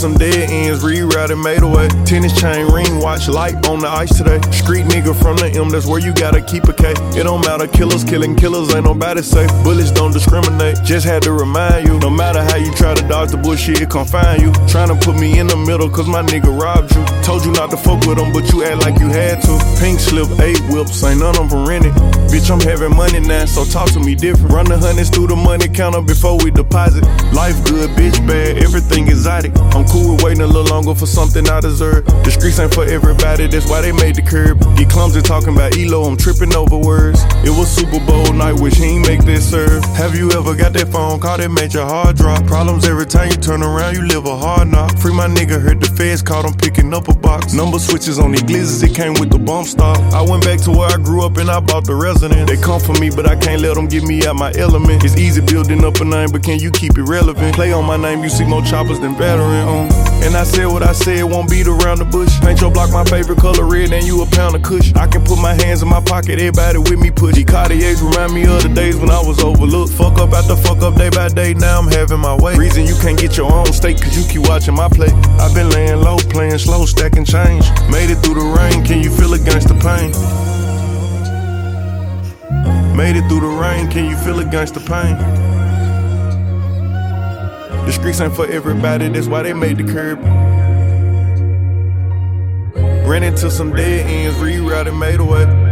some dead ends, rerouted, made away. Tennis chain, ring, watch, light on the ice today. Street nigga from the M, that's where you gotta keep a K. It don't matter, killers killing killers, ain't nobody safe. Bullets don't discriminate, just had to remind you. No matter how you try to dodge the bullshit, it confine you. Trying to put me in the middle, cause my nigga robbed you. Told you not to fuck with him, but you act like you had to. Pink slip, eight whips, ain't none of them rented. Bitch, I'm having money now, so talk to me different. Run the hundreds through the money counter before we deposit. Life good, bitch bad, everything I'm cool with waiting a little longer for something I deserve. The streets ain't for everybody, that's why they made the curb. Get clumsy talking about Elo, I'm tripping over words. It was Super Bowl night, wish he ain't make this serve. Have you ever got that phone call that made your heart drop? Problems every time you turn around, you live a hard knock. Free my nigga, heard the feds caught him picking up a box. Number switches on the glizzes, it came with the bump stop. I went back to where I grew up and I bought the residence. They come for me, but I can't let them get me out my element. It's easy building up a name, but can you keep it relevant? Play on my name, you see more choppers than on. Um. And I said what I said, won't beat around the bush. Paint your block my favorite color red, and you a pound of kush. I can put my hands in my pocket, everybody with me push. These Cartiers remind me of the days when I was overlooked. Fuck up after fuck up day by day, now I'm having my way. Reason you can't get your own steak, cause you keep watching my play. I've been laying low, playing slow, stacking change. Made it through the rain, can you feel against the pain? Made it through the rain, can you feel against the pain? Streets ain't for everybody, that's why they made the curb. Ran into some dead ends, rerouted, made away.